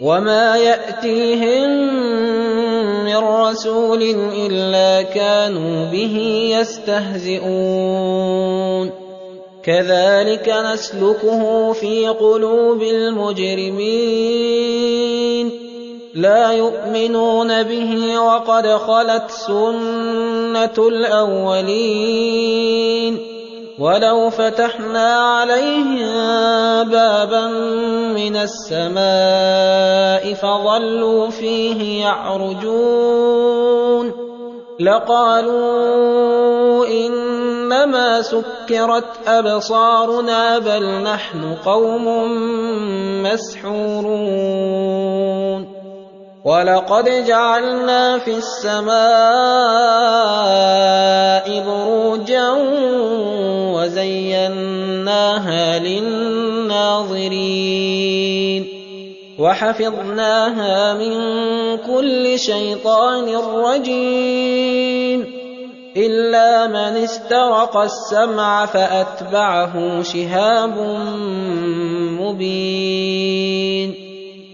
وما ياتيهم من رسول الا كانوا به يستهزئون كذلك نسلكه في قلوب المجرمين لا يؤمنون به وقد خلت سنه الاولين ولو فتحنا عليهم بابا من السماء فظلوا فيه يعرجون. لقالوا إنما سكرت أبصارنا بل نحن قوم مسحورون. ولقد جعلنا في السماء بروجا وزيناها للناظرين وحفظناها من كل شيطان رجيم الا من استرق السمع فاتبعه شهاب مبين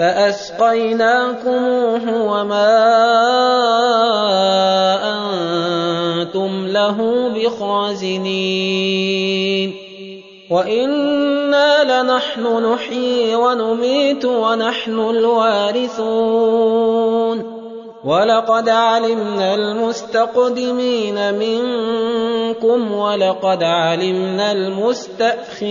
فأسقيناكموه وما أنتم له بخازنين. وإنا لنحن نحيي ونميت ونحن الوارثون. ولقد علمنا المستقدمين منكم ولقد علمنا المستأخرين.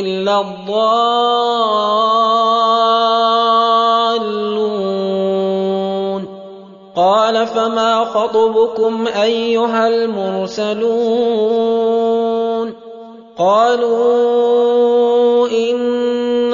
إلا الضالون. قال فما خطبكم أيها المرسلون؟ قالوا إنا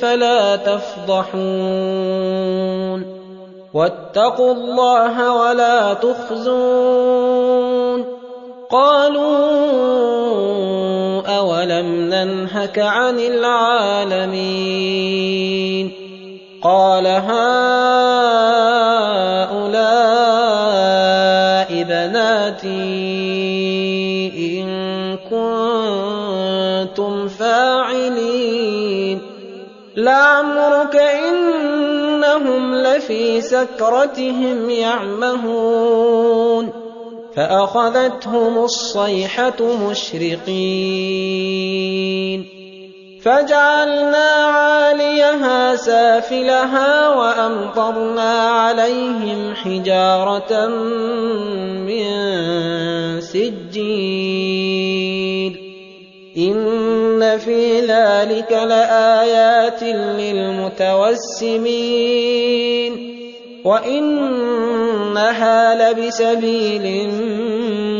فَلَا تَفْضَحُونِ وَاتَّقُوا اللَّهَ وَلَا تُخْزُونِ قَالُوا أَوَلَمْ نَنْهَكَ عَنِ الْعَالَمِينَ قَالَ هَٰؤُلَاءِ بَنَاتِي لَفِي سَكْرَتِهِمْ يَعْمَهُونَ فَأَخَذَتْهُمُ الصَّيْحَةُ مُشْرِقِينَ فَجَعَلْنَا عَالِيَهَا سَافِلَهَا وَأَمْطَرْنَا عَلَيْهِمْ حِجَارَةً مِّن سِجِّيلٍ فِي ذَلِكَ لَآيَاتٍ لِّلْمُتَوَسِّمِينَ وَإِنَّهَا لَبِسَبِيلٍ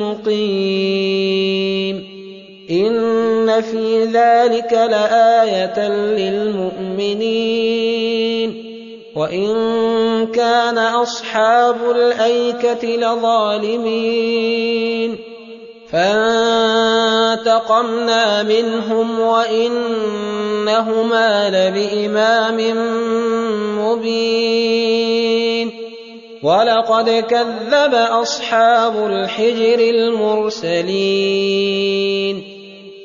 مُّقِيمٍ إِنَّ فِي ذَلِكَ لَآيَةً لِّلْمُؤْمِنِينَ وَإِن كَانَ أَصْحَابُ الْأَيْكَةِ لَظَالِمِينَ فَانتَقَمْنَا مِنْهُمْ وَإِنَّهُمَا لَبِإِمَامٍ مُّبِينٍ. وَلَقَدْ كَذَّبَ أَصْحَابُ الْحِجْرِ الْمُرْسَلِينَ.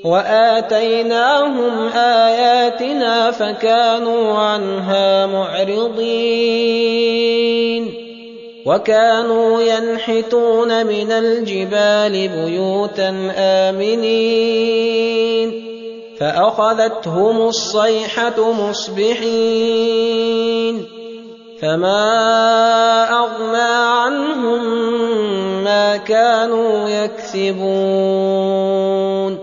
وَآتَيْنَاهُمْ آيَاتِنَا فَكَانُوا عَنْهَا مُعْرِضِينَ. وَكَانُوا يَنْحِتُونَ مِنَ الْجِبَالِ بُيُوتًا آمِنِينَ. فَأَخَذَتْهُمُ الصَّيْحَةُ مُصْبِحِينَ. فَمَا أَغْنَىٰ عَنْهُم مَّا كَانُوا يَكْسِبُونَ.